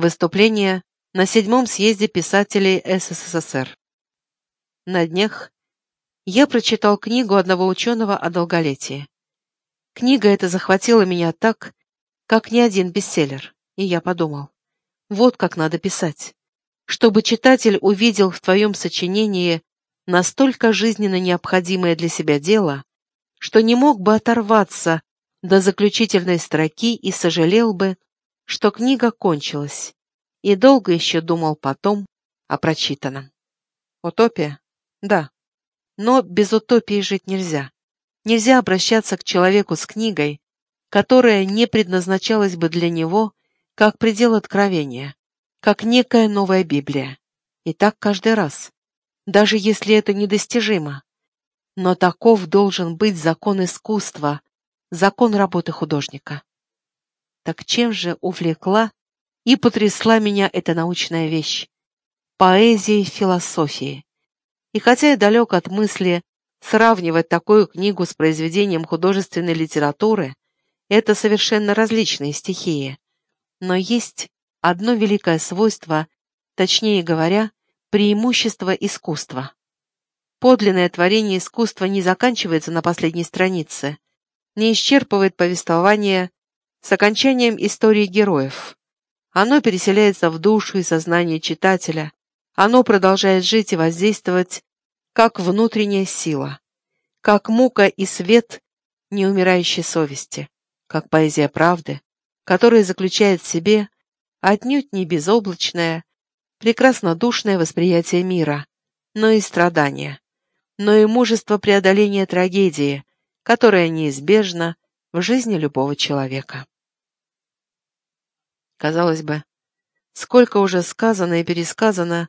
Выступление на седьмом съезде писателей СССР. На днях я прочитал книгу одного ученого о долголетии. Книга эта захватила меня так, как ни один бестселлер, и я подумал, вот как надо писать, чтобы читатель увидел в твоем сочинении настолько жизненно необходимое для себя дело, что не мог бы оторваться до заключительной строки и сожалел бы, что книга кончилась, и долго еще думал потом о прочитанном. Утопия? Да. Но без утопии жить нельзя. Нельзя обращаться к человеку с книгой, которая не предназначалась бы для него как предел откровения, как некая новая Библия. И так каждый раз, даже если это недостижимо. Но таков должен быть закон искусства, закон работы художника. Так чем же увлекла и потрясла меня эта научная вещь? Поэзией философии. И хотя я далек от мысли сравнивать такую книгу с произведением художественной литературы, это совершенно различные стихии. Но есть одно великое свойство, точнее говоря, преимущество искусства. Подлинное творение искусства не заканчивается на последней странице, не исчерпывает повествование с окончанием истории героев. Оно переселяется в душу и сознание читателя, оно продолжает жить и воздействовать как внутренняя сила, как мука и свет неумирающей совести, как поэзия правды, которая заключает в себе отнюдь не безоблачное, прекраснодушное восприятие мира, но и страдания, но и мужество преодоления трагедии, которая неизбежна в жизни любого человека. Казалось бы, сколько уже сказано и пересказано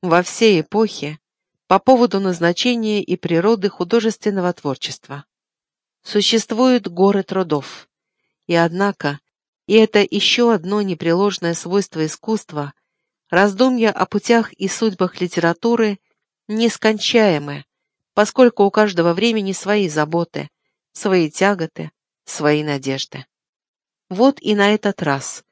во всей эпохе по поводу назначения и природы художественного творчества. Существуют горы трудов, и однако, и это еще одно непреложное свойство искусства, раздумья о путях и судьбах литературы нескончаемы, поскольку у каждого времени свои заботы, свои тяготы, свои надежды. Вот и на этот раз,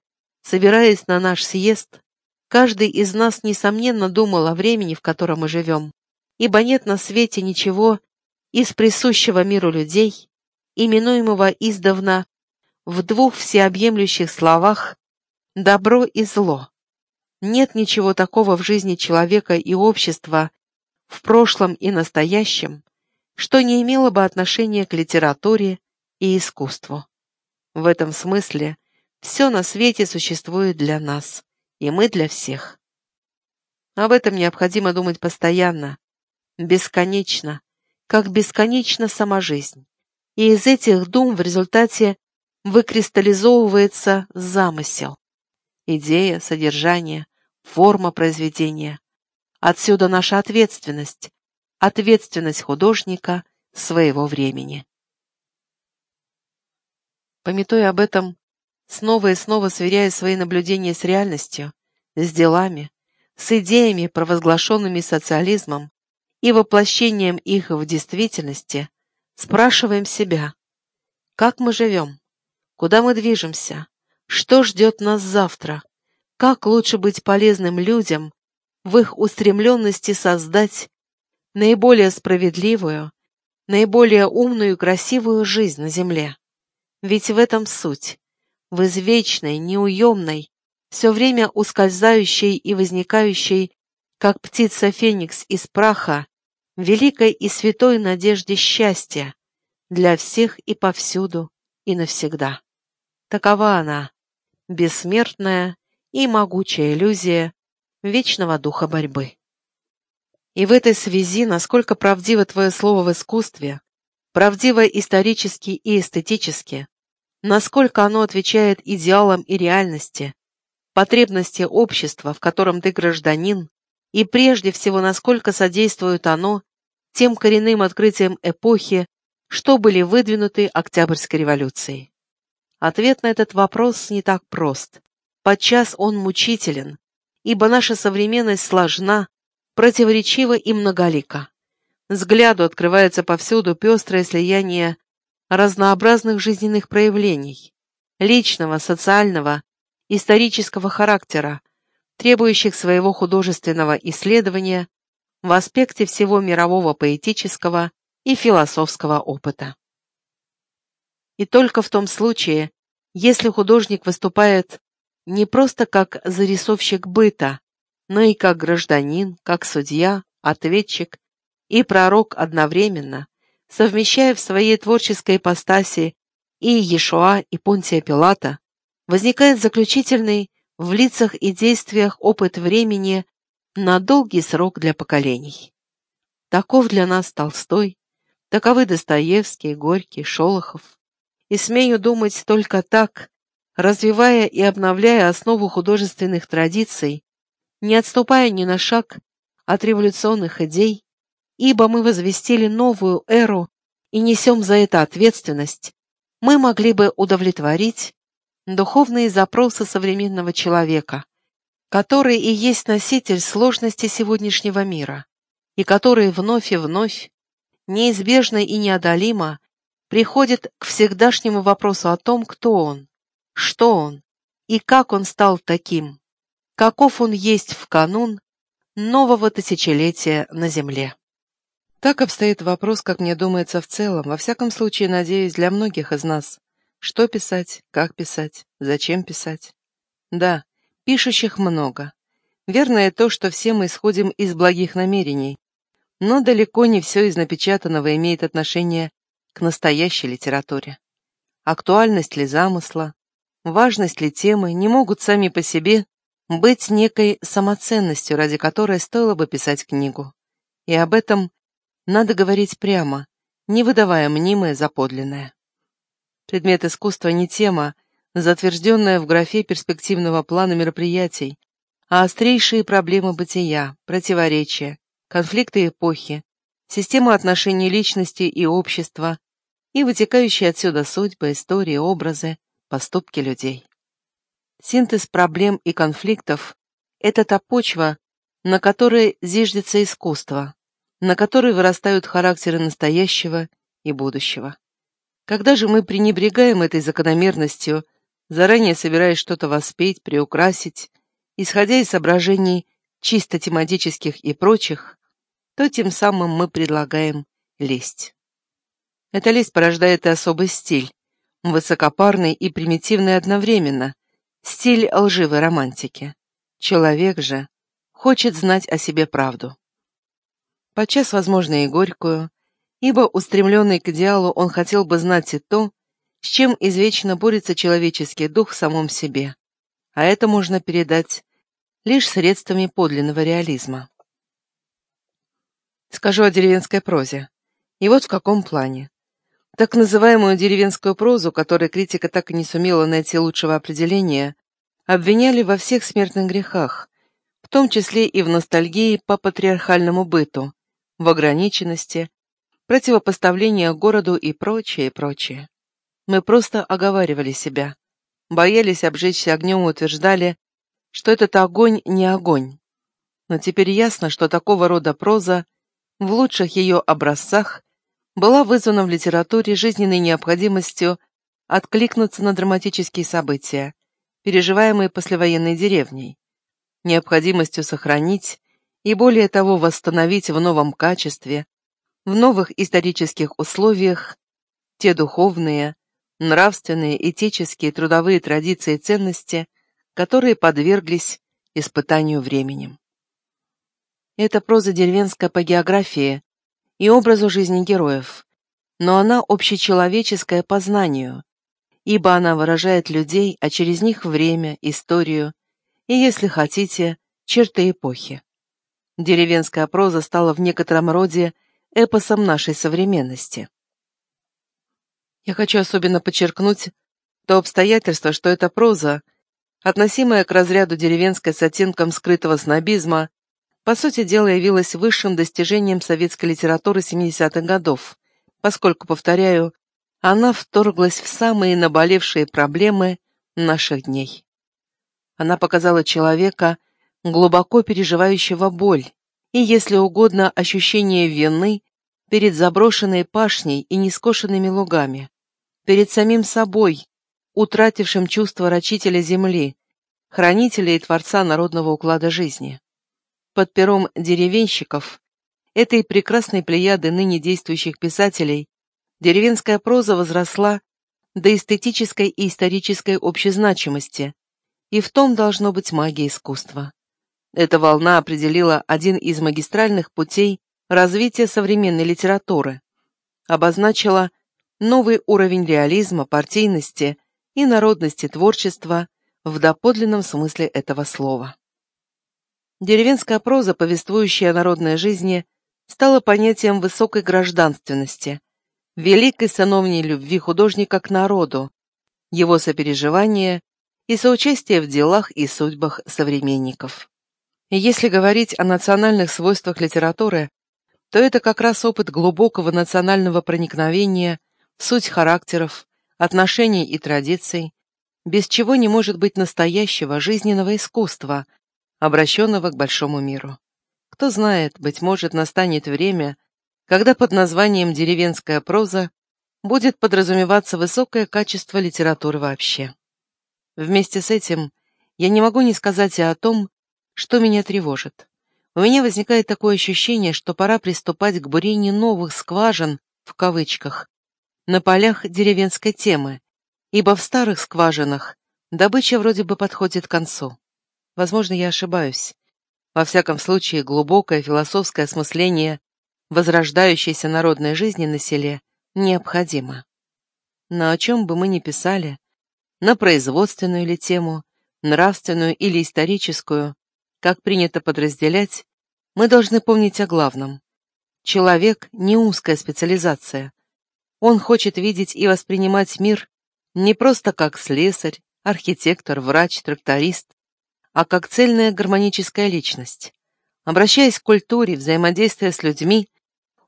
собираясь на наш съезд, каждый из нас, несомненно, думал о времени, в котором мы живем, ибо нет на свете ничего из присущего миру людей, именуемого издавна в двух всеобъемлющих словах «добро» и «зло». Нет ничего такого в жизни человека и общества, в прошлом и настоящем, что не имело бы отношения к литературе и искусству. В этом смысле все на свете существует для нас, и мы для всех. Об этом необходимо думать постоянно, бесконечно, как бесконечна сама жизнь. И из этих дум в результате выкристаллизовывается замысел. Идея, содержание, форма произведения. Отсюда наша ответственность, ответственность художника своего времени. Пометуя об этом, снова и снова сверяя свои наблюдения с реальностью, с делами, с идеями, провозглашенными социализмом и воплощением их в действительности, спрашиваем себя, как мы живем, куда мы движемся, что ждет нас завтра, как лучше быть полезным людям в их устремленности создать наиболее справедливую, наиболее умную и красивую жизнь на земле. Ведь в этом суть, в извечной, неуемной, все время ускользающей и возникающей, как птица Феникс из праха, великой и святой надежде счастья для всех и повсюду и навсегда. Такова она, бессмертная и могучая иллюзия вечного духа борьбы. И в этой связи, насколько правдиво твое слово в искусстве, правдиво исторически и эстетически, насколько оно отвечает идеалам и реальности, потребности общества, в котором ты гражданин, и прежде всего, насколько содействует оно тем коренным открытиям эпохи, что были выдвинуты Октябрьской революцией. Ответ на этот вопрос не так прост. Подчас он мучителен, ибо наша современность сложна, противоречива и многолика. Взгляду открывается повсюду пестрое слияние разнообразных жизненных проявлений – личного, социального исторического характера, требующих своего художественного исследования в аспекте всего мирового поэтического и философского опыта. И только в том случае, если художник выступает не просто как зарисовщик быта, но и как гражданин, как судья, ответчик и пророк одновременно, совмещая в своей творческой ипостаси и Иешуа, и Понтия Пилата, возникает заключительный в лицах и действиях опыт времени на долгий срок для поколений. Таков для нас Толстой, таковы Достоевский, Горький, Шолохов. И смею думать только так, развивая и обновляя основу художественных традиций, не отступая ни на шаг от революционных идей, ибо мы возвестили новую эру и несем за это ответственность, мы могли бы удовлетворить духовные запросы современного человека, который и есть носитель сложности сегодняшнего мира, и который вновь и вновь, неизбежно и неодолимо, приходит к всегдашнему вопросу о том, кто он, что он и как он стал таким, каков он есть в канун нового тысячелетия на Земле. Так обстоит вопрос, как мне думается в целом, во всяком случае, надеюсь, для многих из нас. Что писать, как писать, зачем писать? Да, пишущих много. Верно и то, что все мы исходим из благих намерений, но далеко не все из напечатанного имеет отношение к настоящей литературе. Актуальность ли замысла, важность ли темы не могут сами по себе быть некой самоценностью, ради которой стоило бы писать книгу. И об этом надо говорить прямо, не выдавая мнимое за подлинное. Предмет искусства не тема, затвержденная в графе перспективного плана мероприятий, а острейшие проблемы бытия, противоречия, конфликты эпохи, система отношений личности и общества и вытекающие отсюда судьбы, истории, образы, поступки людей. Синтез проблем и конфликтов – это та почва, на которой зиждется искусство, на которой вырастают характеры настоящего и будущего. Когда же мы пренебрегаем этой закономерностью, заранее собираясь что-то воспеть, приукрасить, исходя из соображений чисто тематических и прочих, то тем самым мы предлагаем лесть. Эта лесть порождает и особый стиль, высокопарный и примитивный одновременно, стиль лживой романтики. Человек же хочет знать о себе правду подчас, возможно, и горькую, ибо, устремленный к идеалу, он хотел бы знать и то, с чем извечно борется человеческий дух в самом себе, а это можно передать лишь средствами подлинного реализма. Скажу о деревенской прозе. И вот в каком плане. Так называемую деревенскую прозу, которой критика так и не сумела найти лучшего определения, обвиняли во всех смертных грехах, в том числе и в ностальгии по патриархальному быту, в ограниченности, противопоставление городу и прочее, прочее. Мы просто оговаривали себя, боялись обжечься огнем и утверждали, что этот огонь не огонь. Но теперь ясно, что такого рода проза в лучших ее образцах была вызвана в литературе жизненной необходимостью откликнуться на драматические события, переживаемые послевоенной деревней, необходимостью сохранить и более того восстановить в новом качестве, в новых исторических условиях те духовные, нравственные, этические, трудовые традиции и ценности, которые подверглись испытанию временем. Это проза деревенская по географии и образу жизни героев, но она общечеловеческая по знанию, ибо она выражает людей, а через них время, историю и, если хотите, черты эпохи деревенская проза стала в некотором роде эпосом нашей современности. Я хочу особенно подчеркнуть то обстоятельство, что эта проза, относимая к разряду деревенской с оттенком скрытого снобизма, по сути дела явилась высшим достижением советской литературы 70-х годов, поскольку, повторяю, она вторглась в самые наболевшие проблемы наших дней. Она показала человека, глубоко переживающего боль, и, если угодно, ощущение вины перед заброшенной пашней и нескошенными лугами, перед самим собой, утратившим чувство рачителя земли, хранителя и творца народного уклада жизни. Под пером деревенщиков, этой прекрасной плеяды ныне действующих писателей, деревенская проза возросла до эстетической и исторической общезначимости, и в том должно быть магия искусства. Эта волна определила один из магистральных путей развития современной литературы, обозначила новый уровень реализма, партийности и народности творчества в доподлинном смысле этого слова. Деревенская проза, повествующая о народной жизни, стала понятием высокой гражданственности, великой сановней любви художника к народу, его сопереживания и соучастия в делах и судьбах современников. Если говорить о национальных свойствах литературы, то это как раз опыт глубокого национального проникновения в суть характеров, отношений и традиций, без чего не может быть настоящего жизненного искусства, обращенного к большому миру. Кто знает, быть может, настанет время, когда под названием «деревенская проза» будет подразумеваться высокое качество литературы вообще. Вместе с этим я не могу не сказать и о том, что меня тревожит. У меня возникает такое ощущение, что пора приступать к бурению новых скважин, в кавычках, на полях деревенской темы, ибо в старых скважинах добыча вроде бы подходит к концу. Возможно, я ошибаюсь. Во всяком случае, глубокое философское осмысление возрождающейся народной жизни на селе необходимо. Но о чем бы мы ни писали, на производственную ли тему, нравственную или историческую, как принято подразделять, мы должны помнить о главном. Человек — не узкая специализация. Он хочет видеть и воспринимать мир не просто как слесарь, архитектор, врач, тракторист, а как цельная гармоническая личность. Обращаясь к культуре, взаимодействуя с людьми,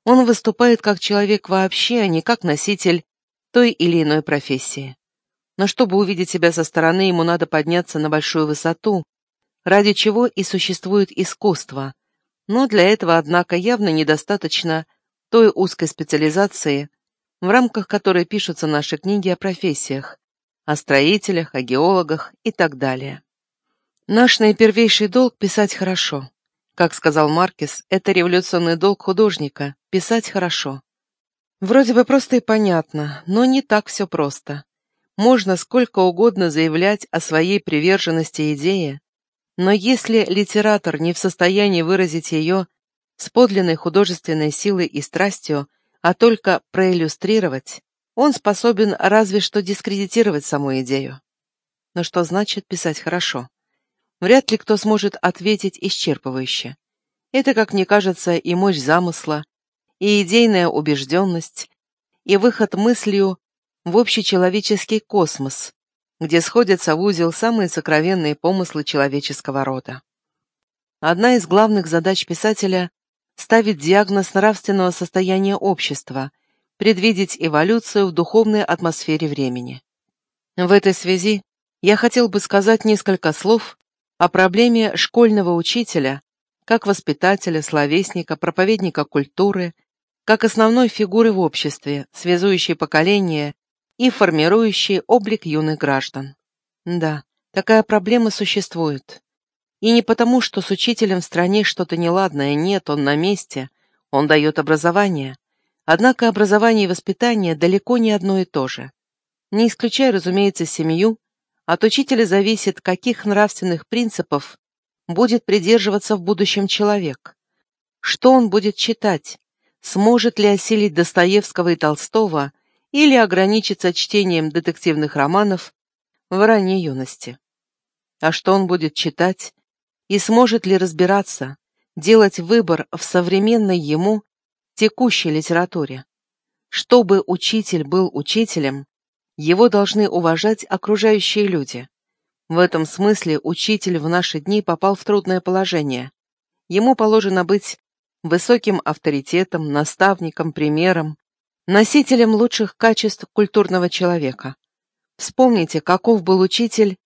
он выступает как человек вообще, а не как носитель той или иной профессии. Но чтобы увидеть себя со стороны, ему надо подняться на большую высоту, ради чего и существует искусство. Но для этого, однако, явно недостаточно той узкой специализации, в рамках которой пишутся наши книги о профессиях, о строителях, о геологах и так далее. Наш наипервейший долг – писать хорошо. Как сказал Маркес, это революционный долг художника – писать хорошо. Вроде бы просто и понятно, но не так все просто. Можно сколько угодно заявлять о своей приверженности идее, но если литератор не в состоянии выразить ее с подлинной художественной силой и страстью, а только проиллюстрировать, он способен разве что дискредитировать саму идею. Но что значит писать хорошо? Вряд ли кто сможет ответить исчерпывающе. Это, как мне кажется, и мощь замысла, и идейная убежденность, и выход мыслью в общечеловеческий космос, где сходятся в узел самые сокровенные помыслы человеческого рода. Одна из главных задач писателя – ставить диагноз нравственного состояния общества, предвидеть эволюцию в духовной атмосфере времени. В этой связи я хотел бы сказать несколько слов о проблеме школьного учителя, как воспитателя, словесника, проповедника культуры, как основной фигуры в обществе, связующей поколения и формирующие облик юных граждан. Да, такая проблема существует. И не потому, что с учителем в стране что-то неладное, нет, он на месте, он дает образование. Однако образование и воспитание далеко не одно и то же. Не исключая, разумеется, семью, от учителя зависит, каких нравственных принципов будет придерживаться в будущем человек. Что он будет читать, сможет ли осилить Достоевского и Толстого или ограничиться чтением детективных романов в ранней юности. А что он будет читать и сможет ли разбираться, делать выбор в современной ему текущей литературе? Чтобы учитель был учителем, его должны уважать окружающие люди. В этом смысле учитель в наши дни попал в трудное положение. Ему положено быть высоким авторитетом, наставником, примером, носителем лучших качеств культурного человека. Вспомните, каков был учитель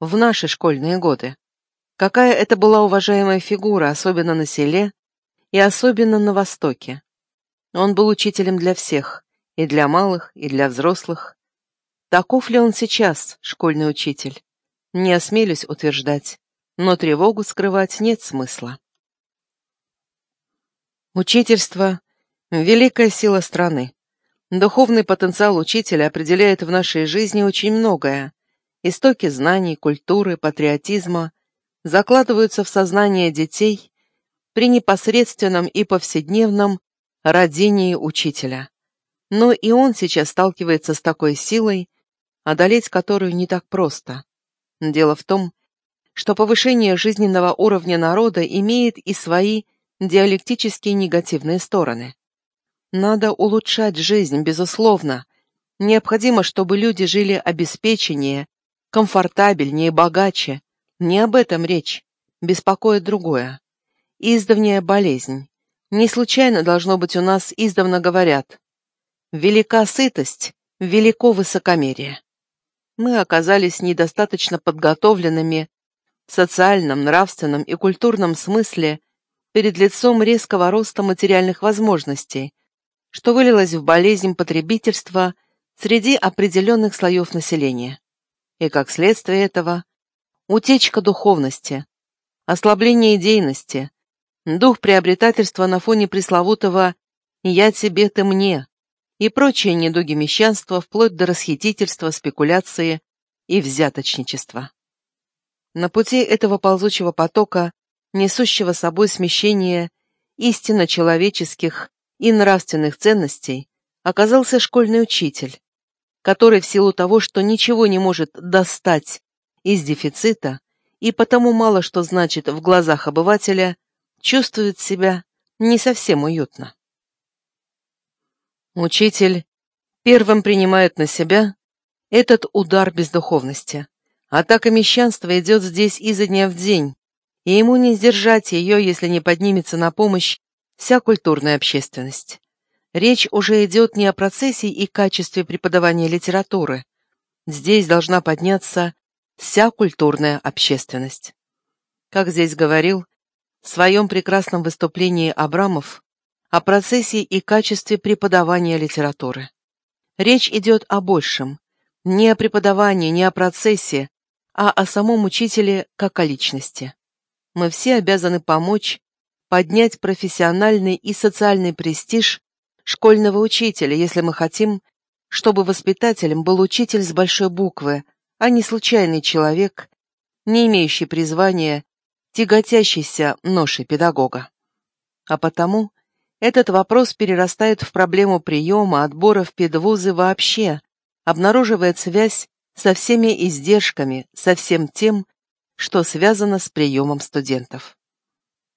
в наши школьные годы. Какая это была уважаемая фигура, особенно на селе и особенно на Востоке. Он был учителем для всех, и для малых, и для взрослых. Таков ли он сейчас, школьный учитель? Не осмелюсь утверждать, но тревогу скрывать нет смысла. Учительство — великая сила страны. Духовный потенциал учителя определяет в нашей жизни очень многое. Истоки знаний, культуры, патриотизма закладываются в сознание детей при непосредственном и повседневном родении учителя. Но и он сейчас сталкивается с такой силой, одолеть которую не так просто. Дело в том, что повышение жизненного уровня народа имеет и свои диалектические негативные стороны. Надо улучшать жизнь, безусловно. Необходимо, чтобы люди жили обеспеченнее, комфортабельнее, богаче. Не об этом речь. Беспокоит другое. Издавняя болезнь. Не случайно должно быть у нас издавна говорят «Велика сытость, велико высокомерие». Мы оказались недостаточно подготовленными в социальном, нравственном и культурном смысле перед лицом резкого роста материальных возможностей, что вылилось в болезнь потребительства среди определенных слоев населения. И как следствие этого – утечка духовности, ослабление идейности, дух приобретательства на фоне пресловутого «я тебе, ты мне» и прочие недуги мещанства вплоть до расхитительства, спекуляции и взяточничества. На пути этого ползучего потока, несущего собой смещение истинно человеческих и нравственных ценностей оказался школьный учитель, который в силу того, что ничего не может достать из дефицита и потому мало что значит в глазах обывателя, чувствует себя не совсем уютно. Учитель первым принимает на себя этот удар бездуховности. Атака мещанства идет здесь изо дня в день, и ему не сдержать ее, если не поднимется на помощь вся культурная общественность. Речь уже идет не о процессе и качестве преподавания литературы. Здесь должна подняться вся культурная общественность. Как здесь говорил в своем прекрасном выступлении Абрамов о процессе и качестве преподавания литературы. Речь идет о большем, не о преподавании, не о процессе, а о самом учителе как о личности. Мы все обязаны помочь поднять профессиональный и социальный престиж школьного учителя, если мы хотим, чтобы воспитателем был учитель с большой буквы, а не случайный человек, не имеющий призвания, тяготящийся ношей педагога. А потому этот вопрос перерастает в проблему приема, отбора в педвузы вообще, обнаруживает связь со всеми издержками, со всем тем, что связано с приемом студентов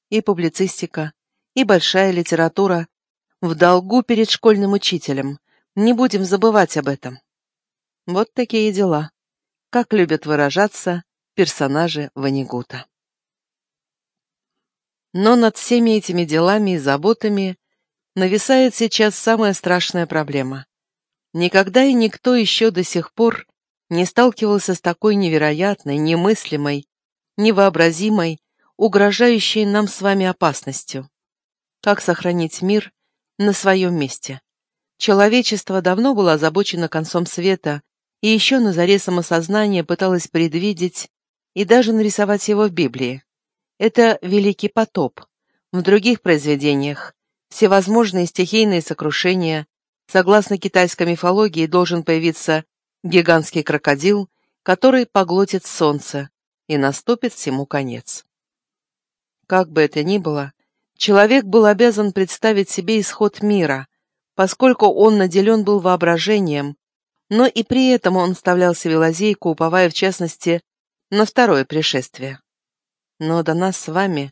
и публицистика, и большая литература в долгу перед школьным учителем. Не будем забывать об этом. Вот такие дела. Как любят выражаться персонажи Ванигута. Но над всеми этими делами и заботами нависает сейчас самая страшная проблема. Никогда и никто еще до сих пор не сталкивался с такой невероятной, немыслимой, невообразимой, угрожающей нам с вами опасностью. Как сохранить мир на своем месте? Человечество давно было озабочено концом света и еще на заре самосознания пыталось предвидеть и даже нарисовать его в Библии. Это Великий потоп. В других произведениях всевозможные стихийные сокрушения, согласно китайской мифологии, должен появиться гигантский крокодил, который поглотит солнце, и наступит всему конец. Как бы это ни было, человек был обязан представить себе исход мира, поскольку он наделен был воображением, но и при этом он вставлял себе лазейку, уповая в частности на второе пришествие. Но до нас с вами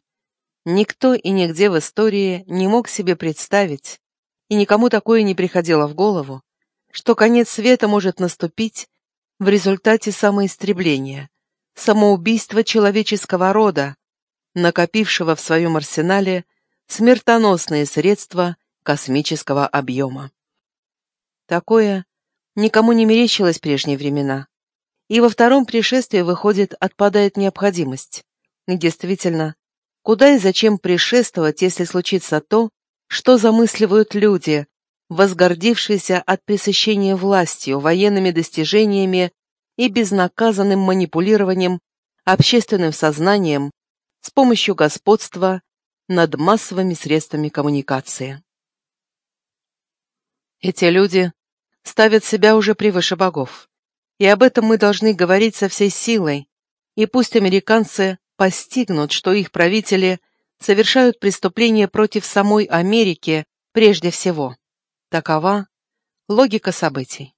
никто и нигде в истории не мог себе представить, и никому такое не приходило в голову, что конец света может наступить в результате самоистребления, самоубийства человеческого рода, накопившего в своем арсенале смертоносные средства космического объема. Такое никому не мерещилось в прежние времена. И во втором пришествии, выходит, отпадает необходимость. И действительно, куда и зачем пришествовать, если случится то, что замысливают люди, возгордившиеся от пресыщения властью, военными достижениями и безнаказанным манипулированием общественным сознанием с помощью господства над массовыми средствами коммуникации. Эти люди ставят себя уже превыше богов, и об этом мы должны говорить со всей силой, и пусть американцы постигнут, что их правители совершают преступления против самой Америки прежде всего. Такова логика событий.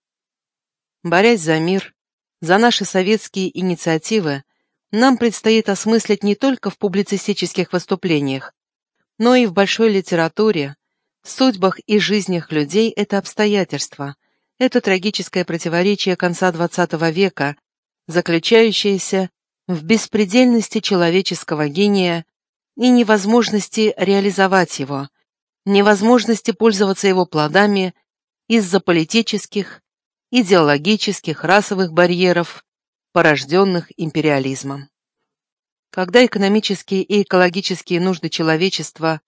Борясь за мир, за наши советские инициативы, нам предстоит осмыслить не только в публицистических выступлениях, но и в большой литературе, судьбах и жизнях людей это обстоятельство, это трагическое противоречие конца XX века, заключающееся в беспредельности человеческого гения и невозможности реализовать его, невозможности пользоваться его плодами из-за политических, идеологических, расовых барьеров, порожденных империализмом. Когда экономические и экологические нужды человечества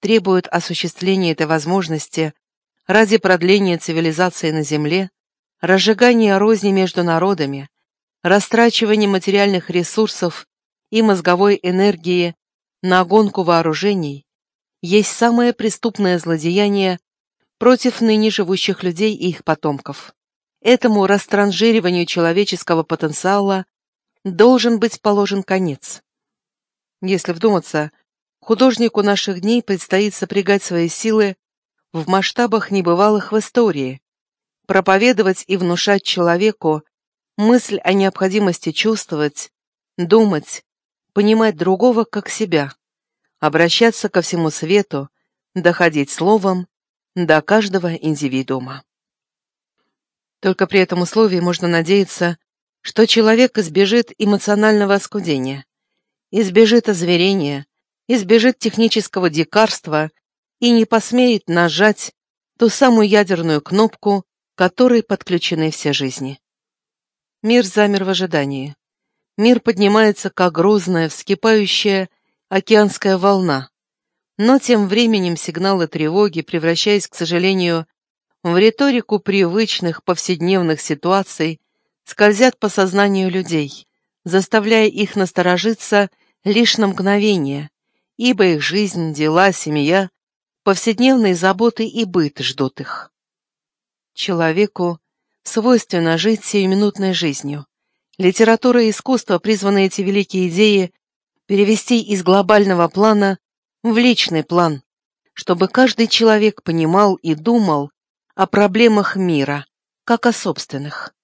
требуют осуществления этой возможности ради продления цивилизации на Земле, разжигания розни между народами, растрачивания материальных ресурсов и мозговой энергии на гонку вооружений, есть самое преступное злодеяние против ныне живущих людей и их потомков. Этому растранжириванию человеческого потенциала должен быть положен конец. Если вдуматься, художнику наших дней предстоит сопрягать свои силы в масштабах небывалых в истории, проповедовать и внушать человеку мысль о необходимости чувствовать, думать, понимать другого как себя, обращаться ко всему свету, доходить словом до каждого индивидуума. Только при этом условии можно надеяться, что человек избежит эмоционального оскудения, избежит озверения, избежит технического дикарства и не посмеет нажать ту самую ядерную кнопку, которой подключены все жизни. Мир замер в ожидании. Мир поднимается, как грозная, вскипающая океанская волна. Но тем временем сигналы тревоги, превращаясь, к сожалению, в риторику привычных повседневных ситуаций, скользят по сознанию людей, заставляя их насторожиться лишь на мгновение, ибо их жизнь, дела, семья, повседневные заботы и быт ждут их. Человеку свойственно жить сиюминутной жизнью. Литература и искусство призваны эти великие идеи перевести из глобального плана в личный план, чтобы каждый человек понимал и думал о проблемах мира, как о собственных.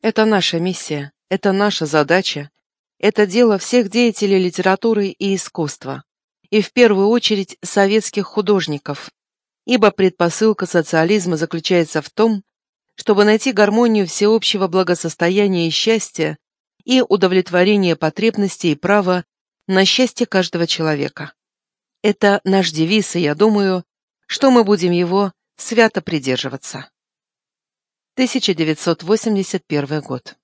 Это наша миссия, это наша задача, это дело всех деятелей литературы и искусства, и в первую очередь советских художников, ибо предпосылка социализма заключается в том, чтобы найти гармонию всеобщего благосостояния и счастья и удовлетворение потребностей и права на счастье каждого человека. Это наш девиз, и я думаю, что мы будем его свято придерживаться. 1981 год.